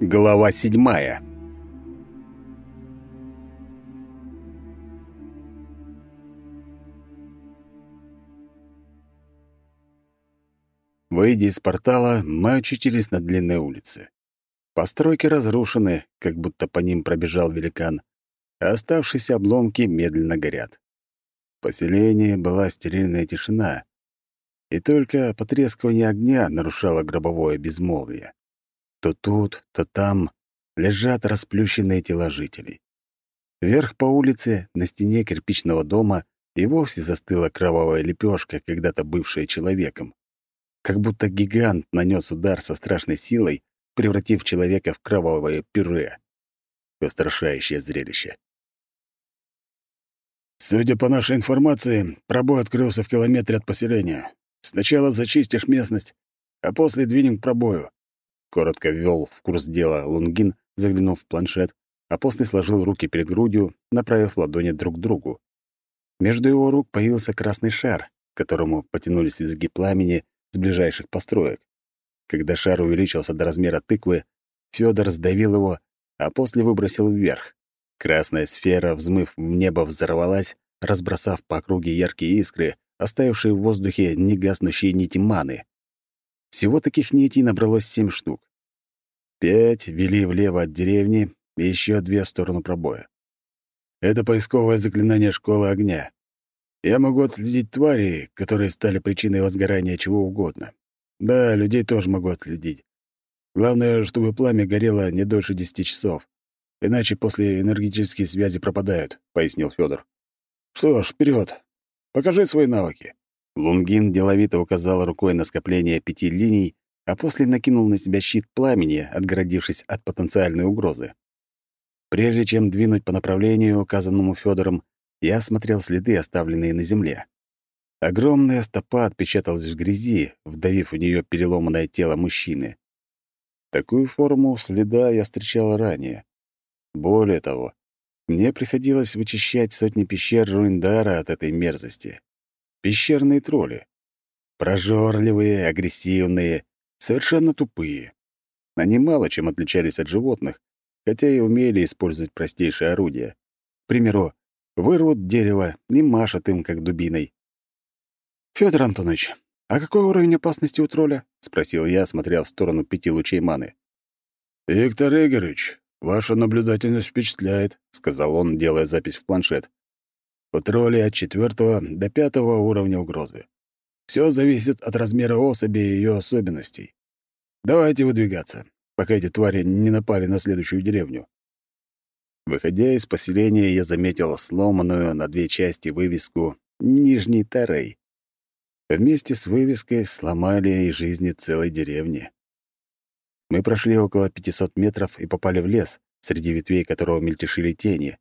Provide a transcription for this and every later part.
Глава седьмая Выйдя из портала, мы очутились на длинной улице. Постройки разрушены, как будто по ним пробежал великан, а оставшиеся обломки медленно горят. В поселении была стерильная тишина, и только потрескивание огня нарушало гробовое безмолвие. То тут, то там лежат расплющенные тела жителей. Вверх по улице, на стене кирпичного дома, и вовсе застыла кровавая лепешка, когда-то бывшая человеком. Как будто гигант нанес удар со страшной силой, превратив человека в кровавое пюре. Устрашающее зрелище. Судя по нашей информации, пробой открылся в километре от поселения. Сначала зачистишь местность, а после двинем к пробою. Коротко ввел в курс дела Лунгин, заглянув в планшет, а после сложил руки перед грудью, направив ладони друг к другу. Между его рук появился красный шар, к которому потянулись языки пламени с ближайших построек. Когда шар увеличился до размера тыквы, Фёдор сдавил его, а после выбросил вверх. Красная сфера, взмыв в небо, взорвалась, разбросав по округе яркие искры, оставившие в воздухе негаснущие нити маны. Всего таких нитей набралось семь штук. Пять вели влево от деревни и еще две в сторону пробоя. Это поисковое заклинание школы огня. Я могу отследить твари, которые стали причиной возгорания чего угодно. Да, людей тоже могу отследить. Главное, чтобы пламя горело не дольше десяти часов. Иначе после энергетические связи пропадают, — пояснил Федор. Что ж, вперед. Покажи свои навыки. Лунгин деловито указал рукой на скопление пяти линий, а после накинул на себя щит пламени, отгородившись от потенциальной угрозы. Прежде чем двинуть по направлению, указанному Федором, я осмотрел следы, оставленные на земле. Огромная стопа отпечаталась в грязи, вдавив в нее переломанное тело мужчины. Такую форму следа я встречал ранее. Более того, мне приходилось вычищать сотни пещер Руиндара от этой мерзости. Пещерные тролли. Прожорливые, агрессивные, совершенно тупые. Они мало чем отличались от животных, хотя и умели использовать простейшие орудия. К примеру, вырвут дерево и машут им, как дубиной. «Фёдор Антонович, а какой уровень опасности у тролля?» — спросил я, смотря в сторону пяти лучей маны. «Виктор Игоревич, ваша наблюдательность впечатляет», — сказал он, делая запись в планшет. «У троллей от четвертого до пятого уровня угрозы. Все зависит от размера особи и ее особенностей. Давайте выдвигаться, пока эти твари не напали на следующую деревню». Выходя из поселения, я заметил сломанную на две части вывеску «Нижний Тарей». Вместе с вывеской сломали и жизни целой деревни. Мы прошли около 500 метров и попали в лес, среди ветвей которого мельтешили тени.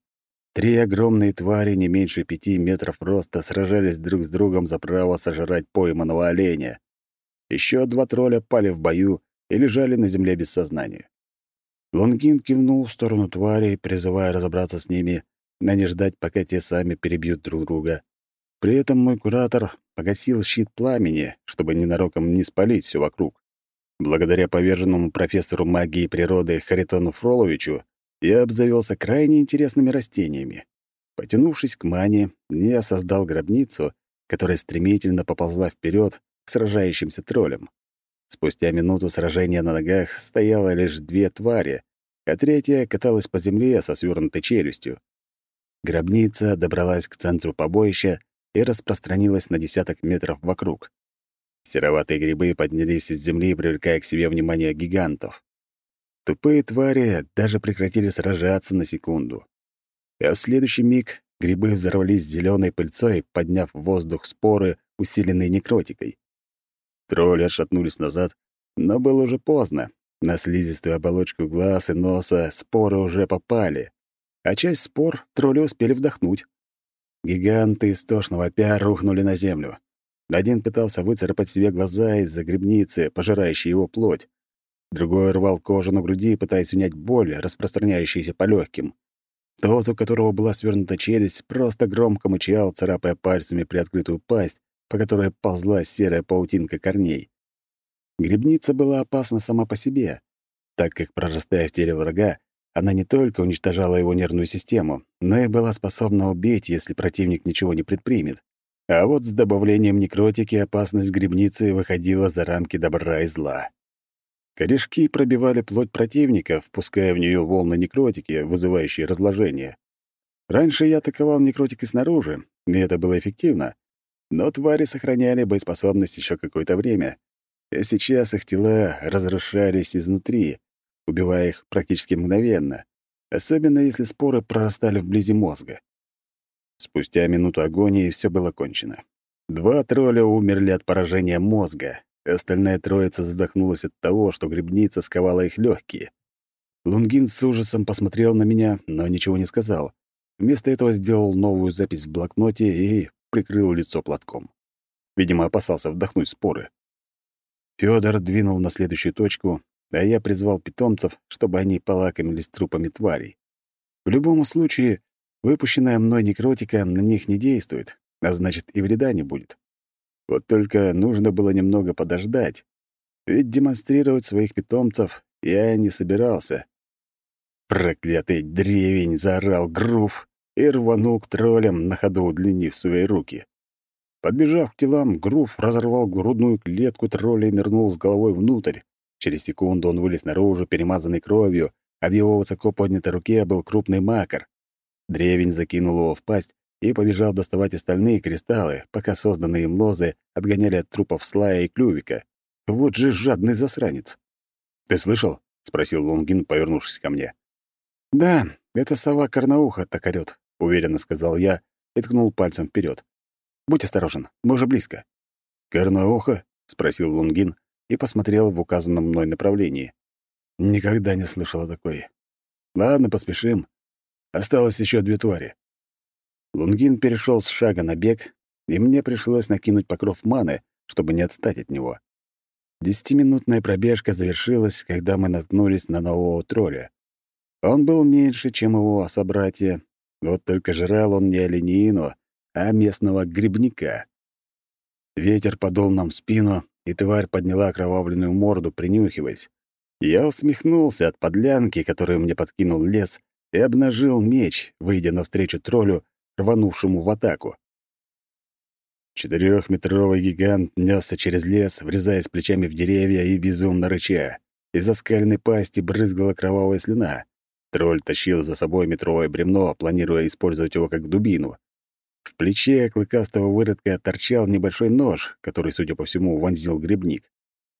Три огромные твари, не меньше пяти метров роста, сражались друг с другом за право сожрать пойманного оленя. Еще два тролля пали в бою и лежали на земле без сознания. Лонгин кивнул в сторону тварей, призывая разобраться с ними, а не ждать, пока те сами перебьют друг друга. При этом мой куратор погасил щит пламени, чтобы ненароком не спалить все вокруг. Благодаря поверженному профессору магии природы Харитону Фроловичу я обзавелся крайне интересными растениями. Потянувшись к мане, я создал гробницу, которая стремительно поползла вперед к сражающимся троллям. Спустя минуту сражения на ногах стояло лишь две твари, а третья каталась по земле со свернутой челюстью. Гробница добралась к центру побоища и распространилась на десяток метров вокруг. Сероватые грибы поднялись из земли, привлекая к себе внимание гигантов. Тупые твари даже прекратили сражаться на секунду. А в следующий миг грибы взорвались зеленой пыльцой, подняв в воздух споры, усиленные некротикой. Тролли отшатнулись назад, но было уже поздно. На слизистую оболочку глаз и носа споры уже попали, а часть спор тролли успели вдохнуть. Гиганты истошного пя рухнули на землю. Один пытался выцарапать себе глаза из-за грибницы, пожирающей его плоть. Другой рвал кожу на груди, пытаясь унять боль, распространяющуюся по легким. Тот, у которого была свернута челюсть, просто громко мычал, царапая пальцами приоткрытую пасть, по которой ползла серая паутинка корней. Грибница была опасна сама по себе, так как, прорастая в теле врага, она не только уничтожала его нервную систему, но и была способна убить, если противник ничего не предпримет. А вот с добавлением некротики опасность грибницы выходила за рамки добра и зла. Корешки пробивали плоть противника, впуская в нее волны некротики, вызывающие разложение. Раньше я атаковал некротикой снаружи, и это было эффективно. Но твари сохраняли боеспособность еще какое-то время. И сейчас их тела разрушались изнутри, убивая их практически мгновенно, особенно если споры прорастали вблизи мозга. Спустя минуту агонии все было кончено. Два тролля умерли от поражения мозга, Остальная троица задохнулась от того, что грибница сковала их легкие. Лунгин с ужасом посмотрел на меня, но ничего не сказал. Вместо этого сделал новую запись в блокноте и прикрыл лицо платком. Видимо, опасался вдохнуть споры. Фёдор двинул на следующую точку, а я призвал питомцев, чтобы они полакомились трупами тварей. В любом случае, выпущенная мной некротика на них не действует, а значит, и вреда не будет. Вот только нужно было немного подождать, ведь демонстрировать своих питомцев я не собирался. Проклятый древень заорал Грув и рванул к троллям, на ходу удлинив свои руки. Подбежав к телам, Грув разорвал грудную клетку тролля и нырнул с головой внутрь. Через секунду он вылез наружу, перемазанный кровью, а в его высоко поднятой руке был крупный макар. Древень закинул его в пасть и побежал доставать остальные кристаллы, пока созданные им лозы отгоняли от трупов Слая и Клювика. Вот же жадный засранец. «Ты слышал?» — спросил Лунгин, повернувшись ко мне. «Да, это сова Карнауха так орёт», — уверенно сказал я и ткнул пальцем вперед. «Будь осторожен, мы уже близко». «Карнауха?» — спросил Лунгин и посмотрел в указанном мной направлении. Никогда не слышал о такой. Ладно, поспешим. Осталось еще две твари. Лунгин перешел с шага на бег, и мне пришлось накинуть покров маны, чтобы не отстать от него. Десятиминутная пробежка завершилась, когда мы наткнулись на нового тролля. Он был меньше, чем его собратья, вот только жрал он не оленину, а местного грибника. Ветер подул нам в спину, и тварь подняла окровавленную морду, принюхиваясь. Я усмехнулся от подлянки, которую мне подкинул лес, и обнажил меч, выйдя навстречу троллю рванувшему в атаку. Четырехметровый гигант несся через лес, врезаясь плечами в деревья и безумно рыча. Из оскаленной пасти брызгала кровавая слюна. Тролль тащил за собой метровое бревно, планируя использовать его как дубину. В плече клыкастого выродка торчал небольшой нож, который, судя по всему, вонзил грибник.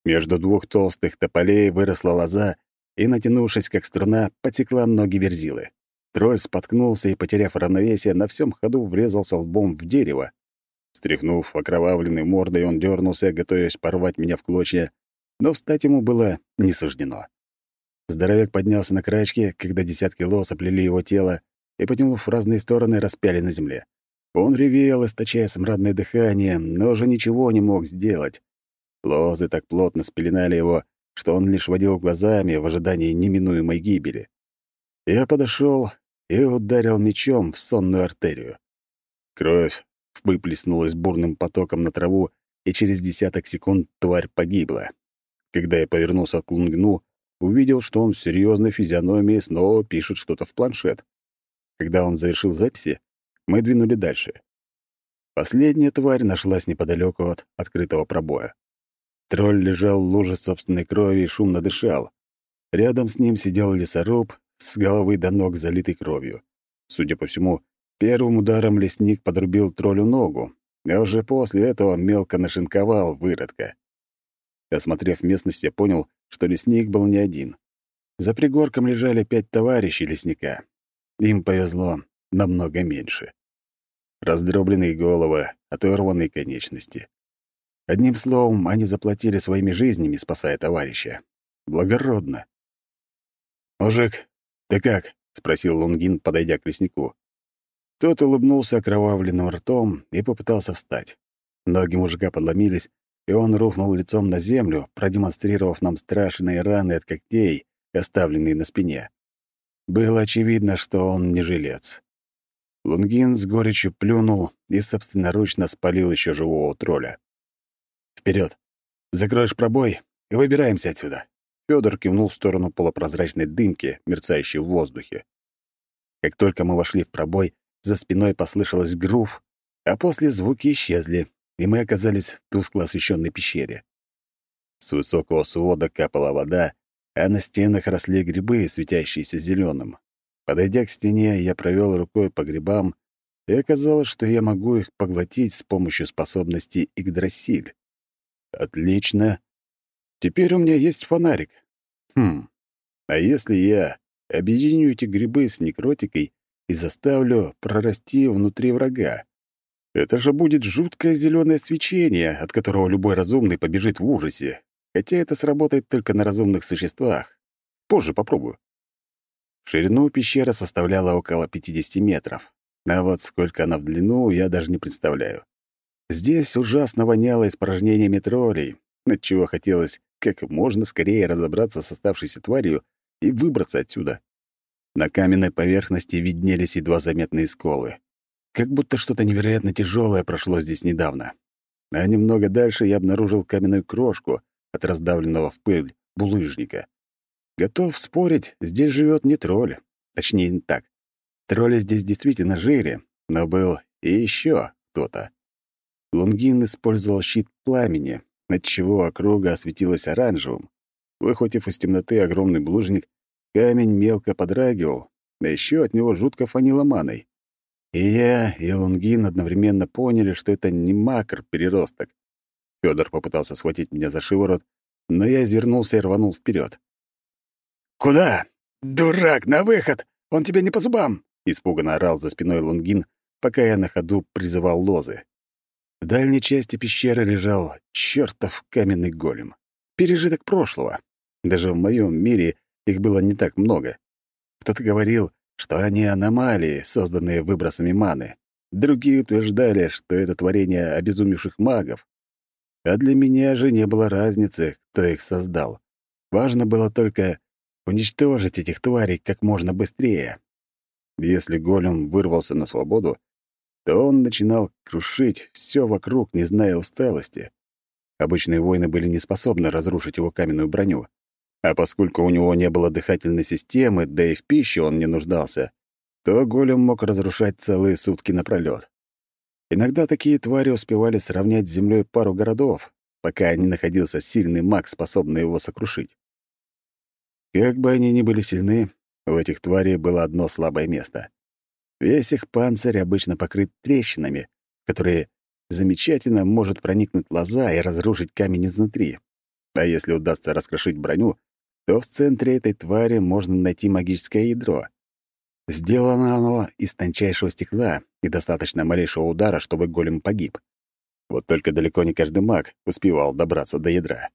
Между двух толстых тополей выросла лоза, и, натянувшись как струна, потекла ноги верзилы. Тролль споткнулся и, потеряв равновесие, на всем ходу врезался лбом в дерево. Стряхнув окровавленной мордой, он дернулся, готовясь порвать меня в клочья, но встать ему было не суждено. Здоровяк поднялся на крачке, когда десятки лос оплели его тело и, потянув в разные стороны, распяли на земле. Он ревел, источая смрадное дыхание, но уже ничего не мог сделать. Лозы так плотно спеленали его, что он лишь водил глазами в ожидании неминуемой гибели. Я подошел и ударил мечом в сонную артерию. Кровь выплеснулась бурным потоком на траву, и через десяток секунд тварь погибла. Когда я повернулся к Лунгну, увидел, что он с серьезной физиономией снова пишет что-то в планшет. Когда он завершил записи, мы двинули дальше. Последняя тварь нашлась неподалеку от открытого пробоя. Тролль лежал в луже собственной крови и шумно дышал. Рядом с ним сидел лесоруб с головы до ног залитой кровью. Судя по всему, первым ударом лесник подрубил троллю ногу, а уже после этого мелко нашинковал выродка. Осмотрев местность, я понял, что лесник был не один. За пригорком лежали пять товарищей лесника. Им повезло намного меньше. Раздробленные головы, оторванные конечности. Одним словом, они заплатили своими жизнями, спасая товарища. Благородно. «Мужик, «Ты как?» — спросил Лунгин, подойдя к леснику. Тот улыбнулся окровавленным ртом и попытался встать. Ноги мужика подломились, и он рухнул лицом на землю, продемонстрировав нам страшные раны от когтей, оставленные на спине. Было очевидно, что он не жилец. Лунгин с горечью плюнул и собственноручно спалил еще живого тролля. Вперед! Закроешь пробой и выбираемся отсюда!» Федор кивнул в сторону полупрозрачной дымки, мерцающей в воздухе. Как только мы вошли в пробой, за спиной послышалось грув, а после звуки исчезли, и мы оказались в тускло освещенной пещере. С высокого свода капала вода, а на стенах росли грибы, светящиеся зеленым. Подойдя к стене, я провел рукой по грибам, и оказалось, что я могу их поглотить с помощью способности Игдрасиль. Отлично. Теперь у меня есть фонарик. Хм. А если я объединю эти грибы с некротикой и заставлю прорасти внутри врага? Это же будет жуткое зеленое свечение, от которого любой разумный побежит в ужасе. Хотя это сработает только на разумных существах. Позже попробую. В ширину пещера составляла около 50 метров. А вот сколько она в длину, я даже не представляю. Здесь ужасно воняло испражнениями троллей, отчего хотелось как можно скорее разобраться с оставшейся тварью и выбраться отсюда. На каменной поверхности виднелись едва заметные сколы. Как будто что-то невероятно тяжелое прошло здесь недавно. А немного дальше я обнаружил каменную крошку от раздавленного в пыль булыжника. Готов спорить, здесь живет не тролль. Точнее, не так. Тролли здесь действительно жили, но был и еще кто-то. Лунгин использовал щит пламени, отчего округа осветилась оранжевым. Выхватив из темноты огромный булыжник, камень мелко подрагивал, а еще от него жутко фанило маной. И я, и Лунгин одновременно поняли, что это не макр-переросток. Федор попытался схватить меня за шиворот, но я извернулся и рванул вперед. «Куда? Дурак, на выход! Он тебе не по зубам!» — испуганно орал за спиной Лунгин, пока я на ходу призывал лозы. В дальней части пещеры лежал чертов каменный голем. Пережиток прошлого. Даже в моем мире их было не так много. Кто-то говорил, что они аномалии, созданные выбросами маны. Другие утверждали, что это творение обезумевших магов. А для меня же не было разницы, кто их создал. Важно было только уничтожить этих тварей как можно быстрее. Если голем вырвался на свободу, то он начинал крушить все вокруг, не зная усталости. Обычные воины были не способны разрушить его каменную броню. А поскольку у него не было дыхательной системы, да и в пище он не нуждался, то голем мог разрушать целые сутки напролёт. Иногда такие твари успевали сравнять с землей пару городов, пока не находился сильный маг, способный его сокрушить. Как бы они ни были сильны, у этих тварей было одно слабое место. Весь их панцирь обычно покрыт трещинами, которые замечательно может проникнуть лоза и разрушить камень изнутри. А если удастся раскрошить броню, то в центре этой твари можно найти магическое ядро. Сделано оно из тончайшего стекла и достаточно малейшего удара, чтобы голем погиб. Вот только далеко не каждый маг успевал добраться до ядра.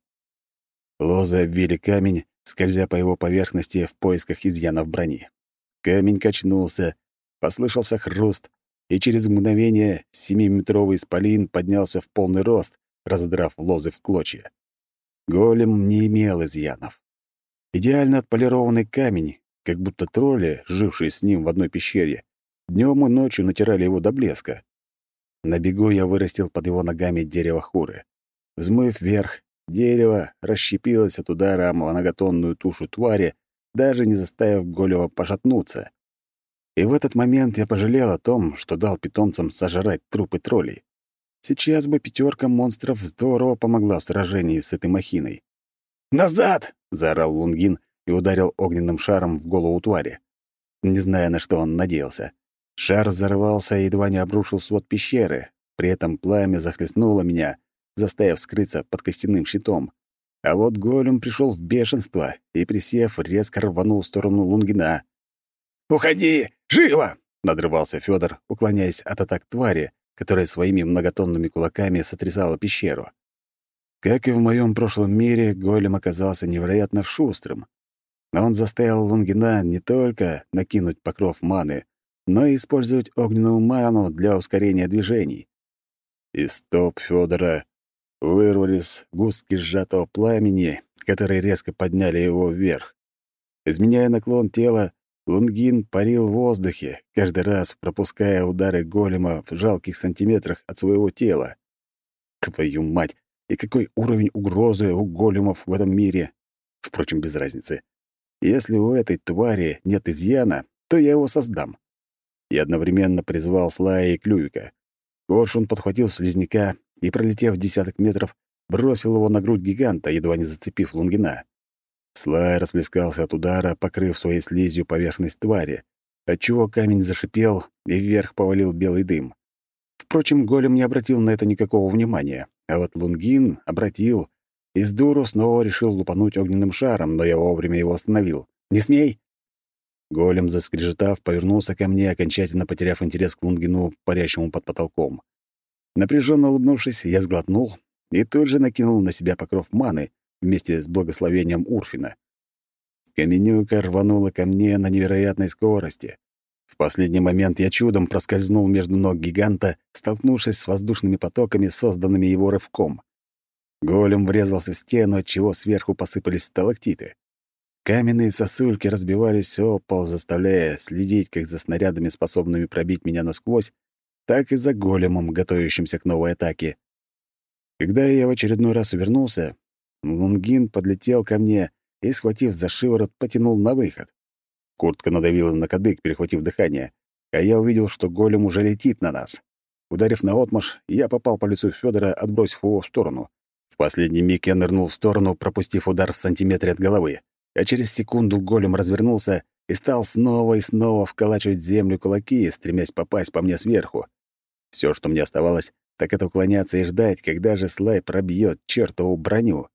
Лозы обвили камень, скользя по его поверхности в поисках изъянов брони. Камень качнулся, Послышался хруст, и через мгновение семиметровый исполин поднялся в полный рост, раздрав лозы в клочья. Голем не имел изъянов. Идеально отполированный камень, как будто тролли, жившие с ним в одной пещере, днем и ночью натирали его до блеска. На бегу я вырастил под его ногами дерево хуры. Взмыв вверх, дерево расщепилось от удара о многотонную тушу твари, даже не заставив голема пошатнуться. И в этот момент я пожалел о том, что дал питомцам сожрать трупы троллей. Сейчас бы пятерка монстров здорово помогла в сражении с этой махиной. «Назад!» — заорал Лунгин и ударил огненным шаром в голову твари. Не зная, на что он надеялся. Шар взорвался и едва не обрушил свод пещеры. При этом пламя захлестнуло меня, заставив скрыться под костяным щитом. А вот голем пришел в бешенство и, присев, резко рванул в сторону Лунгина. «Уходи! Живо!» — надрывался Федор, уклоняясь от атак твари, которая своими многотонными кулаками сотрясала пещеру. Как и в моем прошлом мире, голем оказался невероятно шустрым. Но он заставил Лунгина не только накинуть покров маны, но и использовать огненную ману для ускорения движений. Из стоп Федора вырвались густки сжатого пламени, которые резко подняли его вверх. Изменяя наклон тела, Лунгин парил в воздухе, каждый раз пропуская удары голема в жалких сантиметрах от своего тела. Твою мать! И какой уровень угрозы у големов в этом мире? Впрочем, без разницы. Если у этой твари нет изъяна, то я его создам. Я одновременно призвал Слая и Клювика. Коршун подхватил слизняка и, пролетев десяток метров, бросил его на грудь гиганта, едва не зацепив Лунгина. Слай расплескался от удара, покрыв своей слизью поверхность твари, отчего камень зашипел и вверх повалил белый дым. Впрочем, голем не обратил на это никакого внимания, а вот Лунгин обратил и с дуру снова решил лупануть огненным шаром, но я вовремя его остановил. «Не смей!» Голем, заскрежетав, повернулся ко мне, окончательно потеряв интерес к Лунгину, парящему под потолком. Напряженно улыбнувшись, я сглотнул и тут же накинул на себя покров маны вместе с благословением Урфина. Каменюка рванула ко мне на невероятной скорости. В последний момент я чудом проскользнул между ног гиганта, столкнувшись с воздушными потоками, созданными его рывком. Голем врезался в стену, отчего сверху посыпались сталактиты. Каменные сосульки разбивались о пол, заставляя следить как за снарядами, способными пробить меня насквозь, так и за големом, готовящимся к новой атаке. Когда я в очередной раз увернулся, Лунгин подлетел ко мне и, схватив за шиворот, потянул на выход. Куртка надавила на кадык, перехватив дыхание, а я увидел, что голем уже летит на нас. Ударив наотмашь, я попал по лицу Федора, отбросив его в сторону. В последний миг я нырнул в сторону, пропустив удар в сантиметре от головы, а через секунду голем развернулся и стал снова и снова вколачивать землю кулаки, стремясь попасть по мне сверху. Все, что мне оставалось, так это уклоняться и ждать, когда же Слай пробьет чертову броню.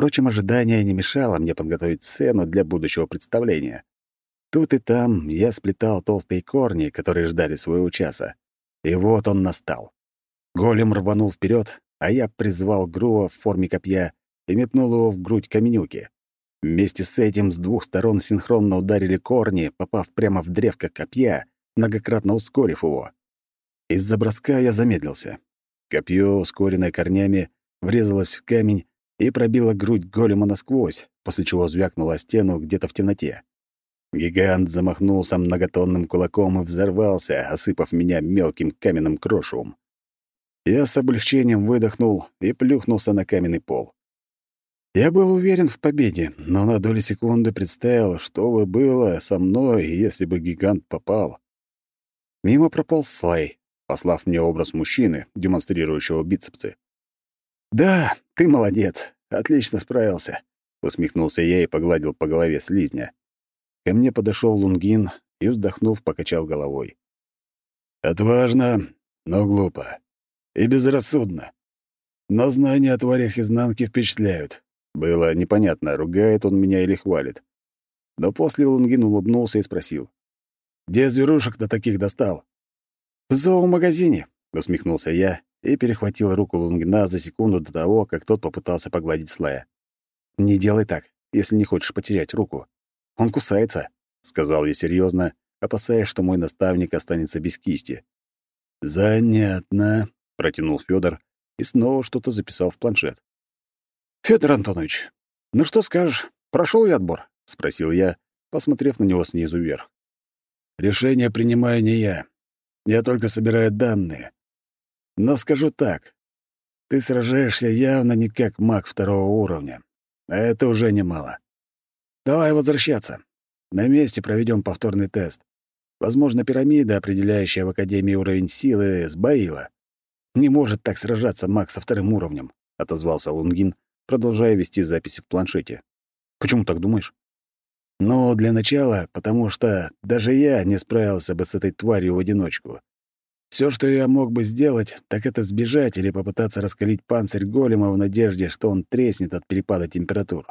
Впрочем, ожидание не мешало мне подготовить сцену для будущего представления. Тут и там я сплетал толстые корни, которые ждали своего часа. И вот он настал. Голем рванул вперед, а я призвал Груа в форме копья и метнул его в грудь каменюки. Вместе с этим с двух сторон синхронно ударили корни, попав прямо в древко копья, многократно ускорив его. Из-за броска я замедлился. Копье, ускоренное корнями, врезалось в камень и пробило грудь голема насквозь, после чего звякнуло о стену где-то в темноте. Гигант замахнулся многотонным кулаком и взорвался, осыпав меня мелким каменным крошевом. Я с облегчением выдохнул и плюхнулся на каменный пол. Я был уверен в победе, но на долю секунды представил, что бы было со мной, если бы гигант попал. Мимо пропал Слай, послав мне образ мужчины, демонстрирующего бицепсы. «Да, ты молодец, отлично справился», — усмехнулся я и погладил по голове слизня. Ко мне подошел Лунгин и, вздохнув, покачал головой. «Отважно, но глупо и безрассудно. Но знания о тварях изнанки впечатляют. Было непонятно, ругает он меня или хвалит. Но после Лунгин улыбнулся и спросил. «Где зверушек-то таких достал?» «В зоомагазине», — усмехнулся я и перехватил руку Лунгина за секунду до того, как тот попытался погладить Слая. «Не делай так, если не хочешь потерять руку. Он кусается», — сказал я серьезно, опасаясь, что мой наставник останется без кисти. «Занятно», протянул Федор и снова что-то записал в планшет. Федор Антонович, ну что скажешь, прошел я отбор? спросил я, посмотрев на него снизу вверх. Решение принимаю не я. Я только собираю данные. Но скажу так. Ты сражаешься явно не как маг второго уровня. А это уже немало. Давай возвращаться. На месте проведем повторный тест. Возможно, пирамида, определяющая в Академии уровень силы, сбоила. «Не может так сражаться маг со вторым уровнем», — отозвался Лунгин, продолжая вести записи в планшете. «Почему так думаешь?» «Ну, для начала, потому что даже я не справился бы с этой тварью в одиночку. Все, что я мог бы сделать, так это сбежать или попытаться раскалить панцирь голема в надежде, что он треснет от перепада температур.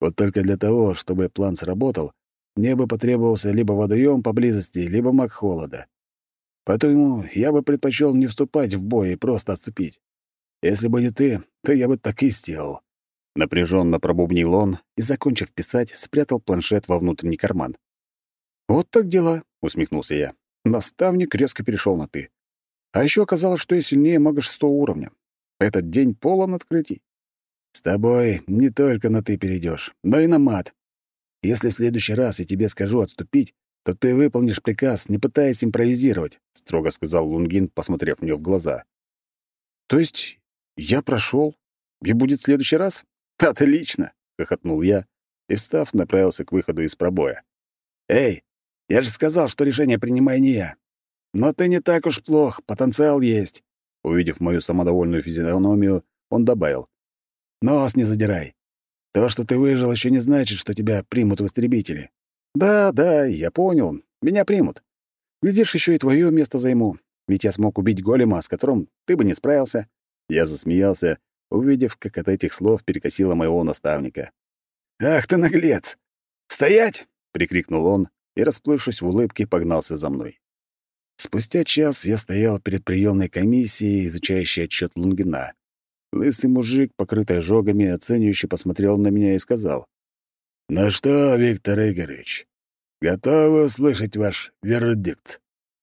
Вот только для того, чтобы план сработал, мне бы потребовался либо водоем поблизости, либо маг холода. Поэтому я бы предпочел не вступать в бой и просто отступить. Если бы не ты, то я бы так и сделал. Напряженно пробубнил он и, закончив писать, спрятал планшет во внутренний карман. «Вот так дела», — усмехнулся я. Наставник резко перешел на «ты». А еще оказалось, что я сильнее мага шестого уровня. Этот день полон открытий. С тобой не только на «ты» перейдешь, но и на мат. Если в следующий раз я тебе скажу отступить, то ты выполнишь приказ, не пытаясь импровизировать», — строго сказал Лунгин, посмотрев мне в глаза. «То есть я прошел, и будет в следующий раз? Отлично!» — хохотнул я и, встав, направился к выходу из пробоя. «Эй, я же сказал, что решение принимай не я. Но ты не так уж плох, потенциал есть». Увидев мою самодовольную физиономию, он добавил. «Нос не задирай. То, что ты выжил, еще не значит, что тебя примут в истребители. Да, да, я понял. Меня примут. Глядишь, еще и твое место займу. Ведь я смог убить голема, с которым ты бы не справился. Я засмеялся, увидев, как от этих слов перекосило моего наставника. «Ах ты наглец! Стоять!» — прикрикнул он и, расплывшись в улыбке, погнался за мной. Спустя час я стоял перед приемной комиссией, изучающей отчет Лунгина. Лысый мужик, покрытый ожогами, оценивающе посмотрел на меня и сказал. «Ну что, Виктор Игоревич, готовы услышать ваш вердикт?»